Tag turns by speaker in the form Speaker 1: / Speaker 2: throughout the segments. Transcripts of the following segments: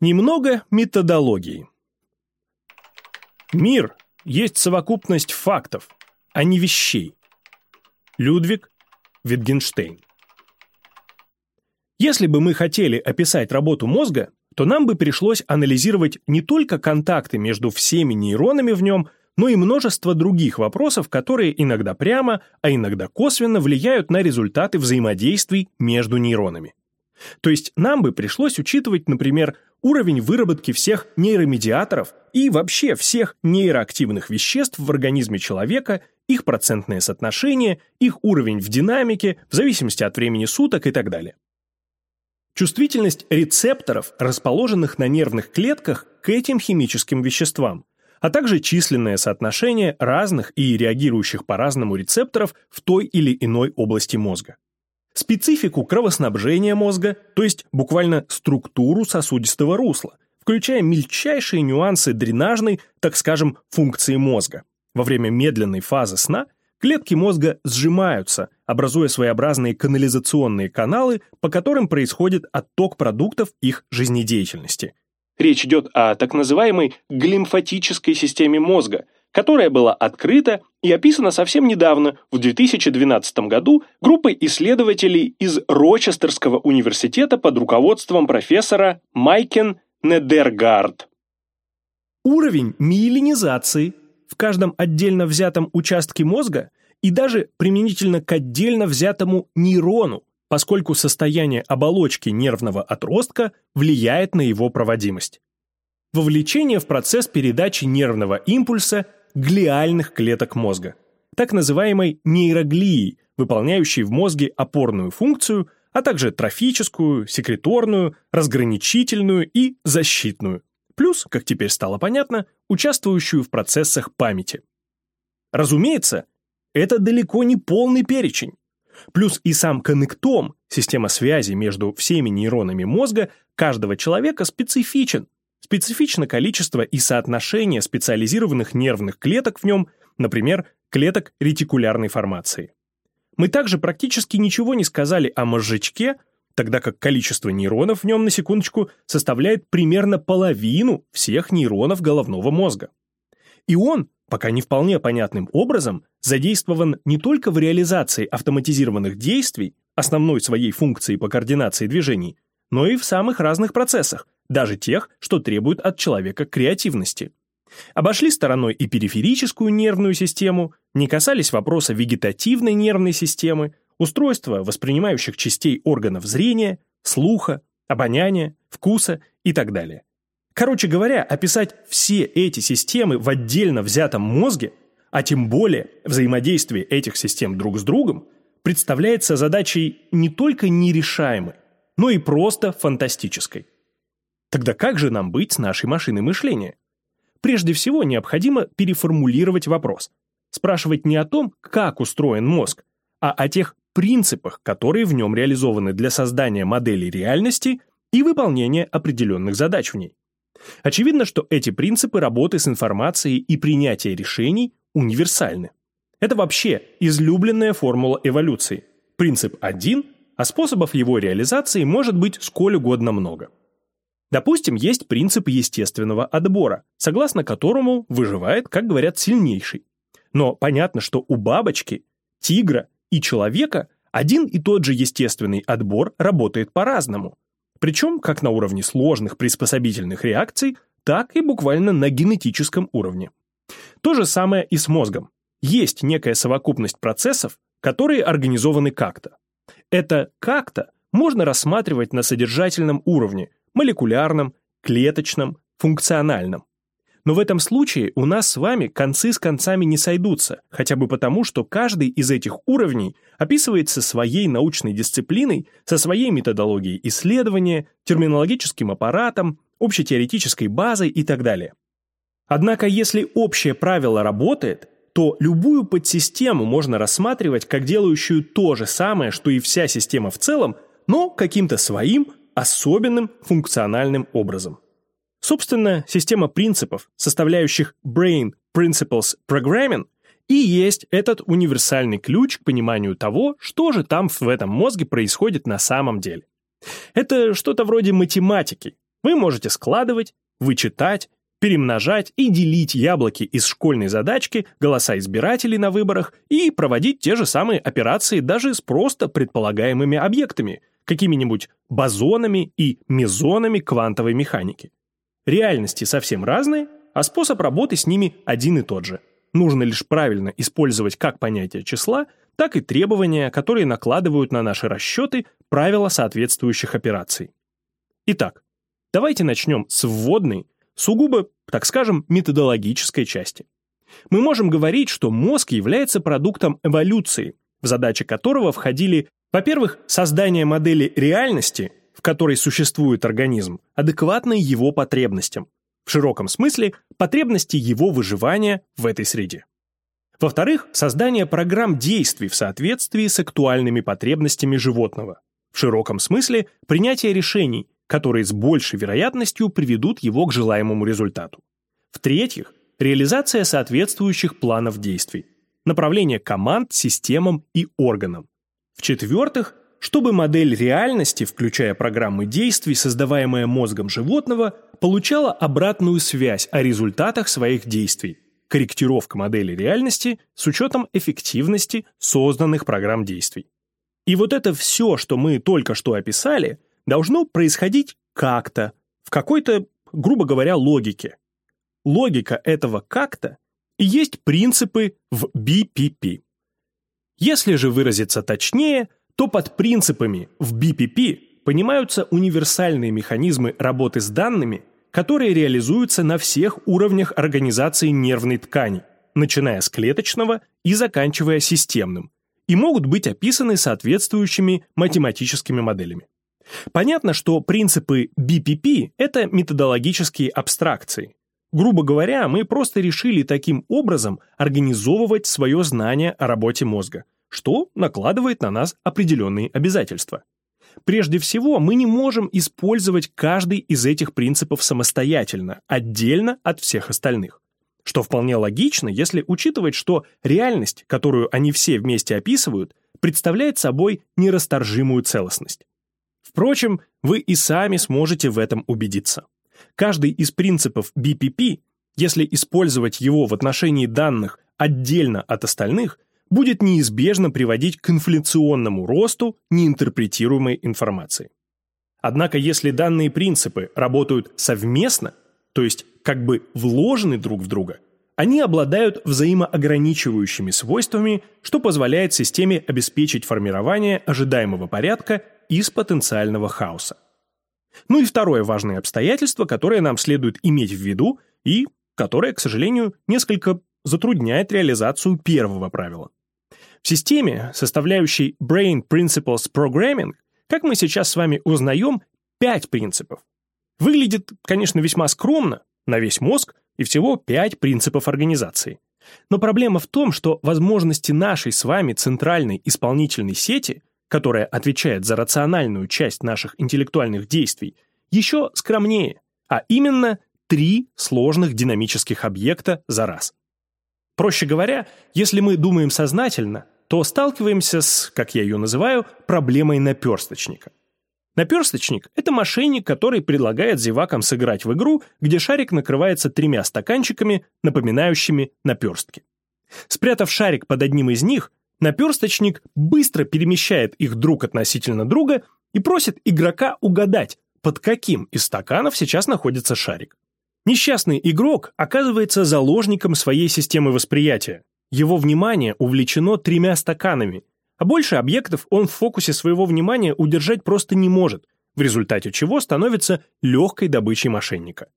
Speaker 1: Немного методологии. Мир есть совокупность фактов, а не вещей. Людвиг Витгенштейн. Если бы мы хотели описать работу мозга, то нам бы пришлось анализировать не только контакты между всеми нейронами в нем, но и множество других вопросов, которые иногда прямо, а иногда косвенно влияют на результаты взаимодействий между нейронами. То есть нам бы пришлось учитывать, например, уровень выработки всех нейромедиаторов и вообще всех нейроактивных веществ в организме человека, их процентное соотношение, их уровень в динамике, в зависимости от времени суток и так далее. Чувствительность рецепторов, расположенных на нервных клетках к этим химическим веществам, а также численное соотношение разных и реагирующих по-разному рецепторов в той или иной области мозга специфику кровоснабжения мозга, то есть буквально структуру сосудистого русла, включая мельчайшие нюансы дренажной, так скажем, функции мозга. Во время медленной фазы сна клетки мозга сжимаются, образуя своеобразные канализационные каналы, по которым происходит отток продуктов их жизнедеятельности. Речь идет о так называемой глимфатической системе мозга – которая была открыта и описана совсем недавно, в 2012 году, группой исследователей из Рочестерского университета под руководством профессора Майкен Недергард. Уровень миелинизации в каждом отдельно взятом участке мозга и даже применительно к отдельно взятому нейрону, поскольку состояние оболочки нервного отростка влияет на его проводимость. Вовлечение в процесс передачи нервного импульса глиальных клеток мозга, так называемой нейроглии, выполняющей в мозге опорную функцию, а также трофическую, секреторную, разграничительную и защитную, плюс, как теперь стало понятно, участвующую в процессах памяти. Разумеется, это далеко не полный перечень. Плюс и сам коннектом, система связи между всеми нейронами мозга каждого человека специфичен, Специфично количество и соотношение специализированных нервных клеток в нем, например, клеток ретикулярной формации. Мы также практически ничего не сказали о мозжечке, тогда как количество нейронов в нем, на секундочку, составляет примерно половину всех нейронов головного мозга. И он, пока не вполне понятным образом, задействован не только в реализации автоматизированных действий, основной своей функции по координации движений, но и в самых разных процессах, даже тех, что требуют от человека креативности. Обошли стороной и периферическую нервную систему, не касались вопроса вегетативной нервной системы, устройства воспринимающих частей органов зрения, слуха, обоняния, вкуса и так далее. Короче говоря, описать все эти системы в отдельно взятом мозге, а тем более взаимодействие этих систем друг с другом, представляется задачей не только нерешаемой, но и просто фантастической. Тогда как же нам быть с нашей машиной мышления? Прежде всего, необходимо переформулировать вопрос. Спрашивать не о том, как устроен мозг, а о тех принципах, которые в нем реализованы для создания модели реальности и выполнения определенных задач в ней. Очевидно, что эти принципы работы с информацией и принятия решений универсальны. Это вообще излюбленная формула эволюции. Принцип один, а способов его реализации может быть сколь угодно много. Допустим, есть принцип естественного отбора, согласно которому выживает, как говорят, сильнейший. Но понятно, что у бабочки, тигра и человека один и тот же естественный отбор работает по-разному. Причем как на уровне сложных приспособительных реакций, так и буквально на генетическом уровне. То же самое и с мозгом. Есть некая совокупность процессов, которые организованы как-то. Это как-то можно рассматривать на содержательном уровне, молекулярном, клеточном, функциональном. Но в этом случае у нас с вами концы с концами не сойдутся, хотя бы потому, что каждый из этих уровней описывается своей научной дисциплиной, со своей методологией исследования, терминологическим аппаратом, общетеоретической базой и так далее. Однако если общее правило работает, то любую подсистему можно рассматривать как делающую то же самое, что и вся система в целом, но каким-то своим особенным функциональным образом. Собственно, система принципов, составляющих Brain Principles Programming, и есть этот универсальный ключ к пониманию того, что же там в этом мозге происходит на самом деле. Это что-то вроде математики, Вы можете складывать, вычитать, перемножать и делить яблоки из школьной задачки, голоса избирателей на выборах и проводить те же самые операции даже с просто предполагаемыми объектами, какими-нибудь бозонами и мезонами квантовой механики. Реальности совсем разные, а способ работы с ними один и тот же. Нужно лишь правильно использовать как понятие числа, так и требования, которые накладывают на наши расчеты правила соответствующих операций. Итак, давайте начнем с вводной, сугубо, так скажем, методологической части. Мы можем говорить, что мозг является продуктом эволюции, в задачи которого входили, во-первых, создание модели реальности, в которой существует организм, адекватной его потребностям, в широком смысле потребности его выживания в этой среде. Во-вторых, создание программ действий в соответствии с актуальными потребностями животного. В широком смысле принятие решений, которые с большей вероятностью приведут его к желаемому результату. В-третьих, реализация соответствующих планов действий, направление команд системам и органам. В-четвертых, чтобы модель реальности, включая программы действий, создаваемая мозгом животного, получала обратную связь о результатах своих действий, корректировка модели реальности с учетом эффективности созданных программ действий. И вот это все, что мы только что описали, должно происходить как-то, в какой-то, грубо говоря, логике. Логика этого как-то и есть принципы в BPP. Если же выразиться точнее, то под принципами в BPP понимаются универсальные механизмы работы с данными, которые реализуются на всех уровнях организации нервной ткани, начиная с клеточного и заканчивая системным, и могут быть описаны соответствующими математическими моделями. Понятно, что принципы BPP – это методологические абстракции. Грубо говоря, мы просто решили таким образом организовывать свое знание о работе мозга, что накладывает на нас определенные обязательства. Прежде всего, мы не можем использовать каждый из этих принципов самостоятельно, отдельно от всех остальных. Что вполне логично, если учитывать, что реальность, которую они все вместе описывают, представляет собой нерасторжимую целостность. Впрочем, вы и сами сможете в этом убедиться. Каждый из принципов BPP, если использовать его в отношении данных отдельно от остальных, будет неизбежно приводить к инфляционному росту неинтерпретируемой информации. Однако если данные принципы работают совместно, то есть как бы вложены друг в друга, они обладают взаимоограничивающими свойствами, что позволяет системе обеспечить формирование ожидаемого порядка из потенциального хаоса. Ну и второе важное обстоятельство, которое нам следует иметь в виду и которое, к сожалению, несколько затрудняет реализацию первого правила. В системе, составляющей Brain Principles Programming, как мы сейчас с вами узнаем, пять принципов. Выглядит, конечно, весьма скромно, на весь мозг, и всего пять принципов организации. Но проблема в том, что возможности нашей с вами центральной исполнительной сети, которая отвечает за рациональную часть наших интеллектуальных действий, еще скромнее, а именно три сложных динамических объекта за раз. Проще говоря, если мы думаем сознательно, то сталкиваемся с, как я ее называю, проблемой наперсточника. Наперсточник – это мошенник, который предлагает зевакам сыграть в игру, где шарик накрывается тремя стаканчиками, напоминающими наперстки. Спрятав шарик под одним из них, наперсточник быстро перемещает их друг относительно друга и просит игрока угадать, под каким из стаканов сейчас находится шарик. Несчастный игрок оказывается заложником своей системы восприятия. Его внимание увлечено тремя стаканами, а больше объектов он в фокусе своего внимания удержать просто не может, в результате чего становится легкой добычей мошенника.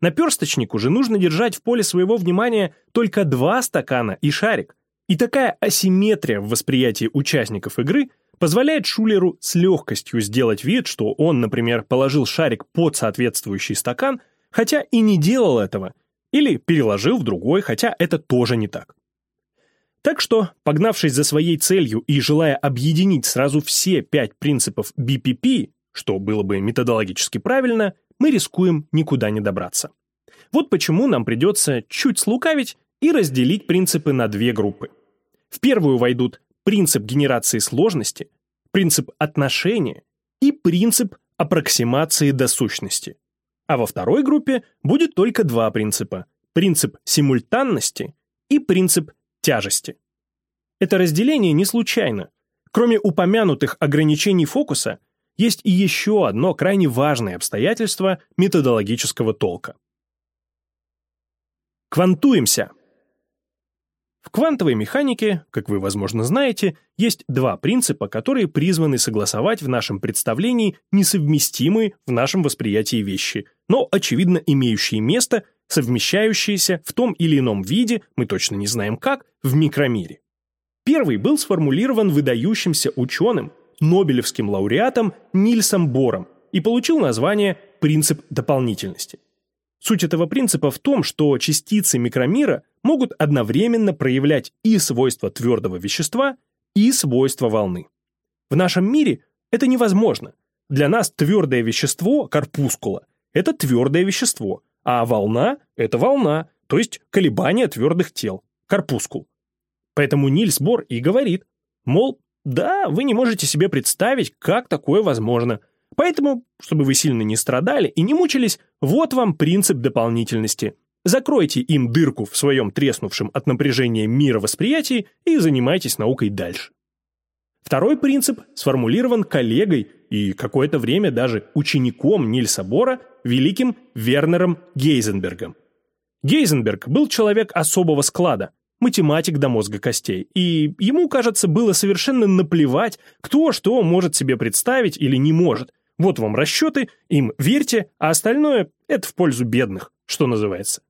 Speaker 1: Наперсточнику же нужно держать в поле своего внимания только два стакана и шарик. И такая асимметрия в восприятии участников игры позволяет шулеру с легкостью сделать вид, что он, например, положил шарик под соответствующий стакан – хотя и не делал этого, или переложил в другой, хотя это тоже не так. Так что, погнавшись за своей целью и желая объединить сразу все пять принципов BPP, что было бы методологически правильно, мы рискуем никуда не добраться. Вот почему нам придется чуть слукавить и разделить принципы на две группы. В первую войдут принцип генерации сложности, принцип отношения и принцип аппроксимации до сущности. А во второй группе будет только два принципа – принцип симультанности и принцип тяжести. Это разделение не случайно. Кроме упомянутых ограничений фокуса, есть и еще одно крайне важное обстоятельство методологического толка. Квантуемся! В квантовой механике, как вы, возможно, знаете, есть два принципа, которые призваны согласовать в нашем представлении несовместимые в нашем восприятии вещи, но, очевидно, имеющие место, совмещающиеся в том или ином виде, мы точно не знаем как, в микромире. Первый был сформулирован выдающимся ученым, Нобелевским лауреатом Нильсом Бором и получил название «принцип дополнительности». Суть этого принципа в том, что частицы микромира могут одновременно проявлять и свойства твердого вещества, и свойства волны. В нашем мире это невозможно. Для нас твердое вещество, корпускула, это твердое вещество, а волна – это волна, то есть колебания твердых тел, корпускул. Поэтому Нильс Бор и говорит, мол, да, вы не можете себе представить, как такое возможно – Поэтому, чтобы вы сильно не страдали и не мучились, вот вам принцип дополнительности. Закройте им дырку в своем треснувшем от напряжения мировосприятии и занимайтесь наукой дальше. Второй принцип сформулирован коллегой и какое-то время даже учеником Нильса Бора, великим Вернером Гейзенбергом. Гейзенберг был человек особого склада, математик до мозга костей, и ему, кажется, было совершенно наплевать, кто что может себе представить или не может, вот вам расчеты, им верьте, а остальное – это в пользу бедных, что называется.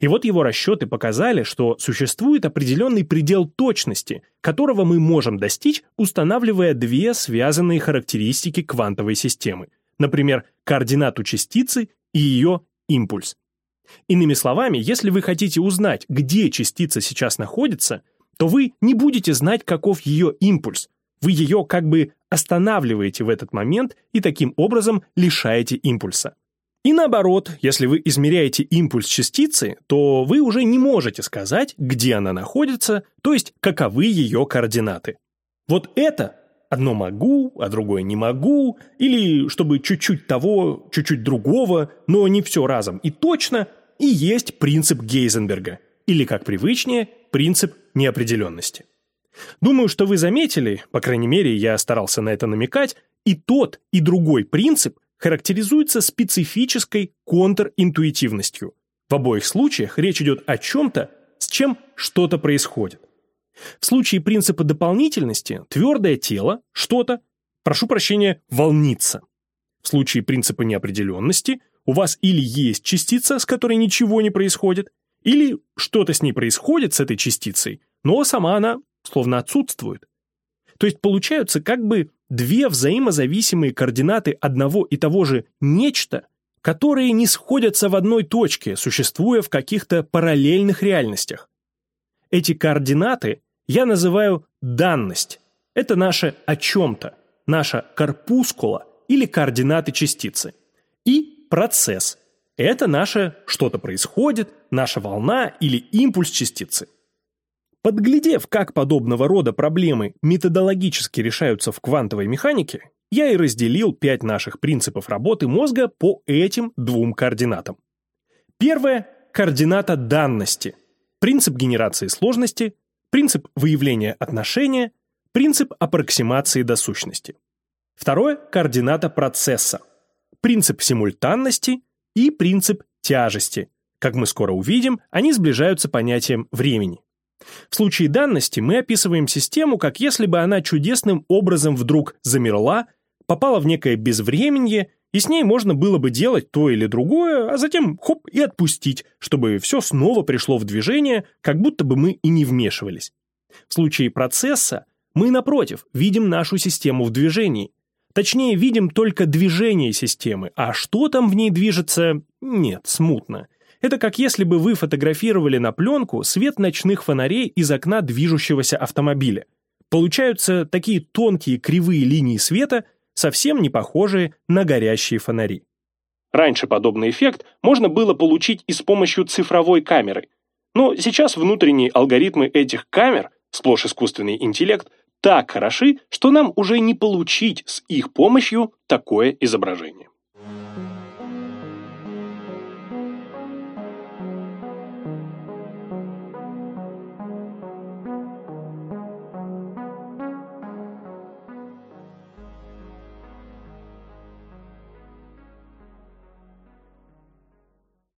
Speaker 1: И вот его расчеты показали, что существует определенный предел точности, которого мы можем достичь, устанавливая две связанные характеристики квантовой системы, например, координату частицы и ее импульс. Иными словами, если вы хотите узнать, где частица сейчас находится, то вы не будете знать, каков ее импульс, вы ее как бы останавливаете в этот момент и таким образом лишаете импульса. И наоборот, если вы измеряете импульс частицы, то вы уже не можете сказать, где она находится, то есть каковы ее координаты. Вот это одно могу, а другое не могу, или чтобы чуть-чуть того, чуть-чуть другого, но не все разом и точно, и есть принцип Гейзенберга, или, как привычнее, принцип неопределенности. Думаю, что вы заметили, по крайней мере, я старался на это намекать, и тот, и другой принцип характеризуется специфической контринтуитивностью. В обоих случаях речь идет о чем-то, с чем что-то происходит. В случае принципа дополнительности твердое тело, что-то, прошу прощения, волнится. В случае принципа неопределенности у вас или есть частица, с которой ничего не происходит, или что-то с ней происходит, с этой частицей, но сама она словно отсутствует. То есть получаются как бы две взаимозависимые координаты одного и того же «нечто», которые не сходятся в одной точке, существуя в каких-то параллельных реальностях. Эти координаты я называю данность. Это наше «о чем-то», наша корпускула или координаты частицы. И процесс. Это наше «что-то происходит», наша волна или импульс частицы. Подглядев, как подобного рода проблемы методологически решаются в квантовой механике, я и разделил пять наших принципов работы мозга по этим двум координатам. Первое – координата данности, принцип генерации сложности, принцип выявления отношения, принцип аппроксимации до сущности. Второе – координата процесса, принцип симультанности и принцип тяжести. Как мы скоро увидим, они сближаются понятием времени. В случае данности мы описываем систему, как если бы она чудесным образом вдруг замерла, попала в некое безвременье, и с ней можно было бы делать то или другое, а затем хоп и отпустить, чтобы все снова пришло в движение, как будто бы мы и не вмешивались. В случае процесса мы, напротив, видим нашу систему в движении. Точнее, видим только движение системы, а что там в ней движется, нет, смутно. Это как если бы вы фотографировали на пленку свет ночных фонарей из окна движущегося автомобиля. Получаются такие тонкие кривые линии света, совсем не похожие на горящие фонари. Раньше подобный эффект можно было получить и с помощью цифровой камеры. Но сейчас внутренние алгоритмы этих камер, сплошь искусственный интеллект, так хороши, что нам уже не получить с их помощью такое изображение.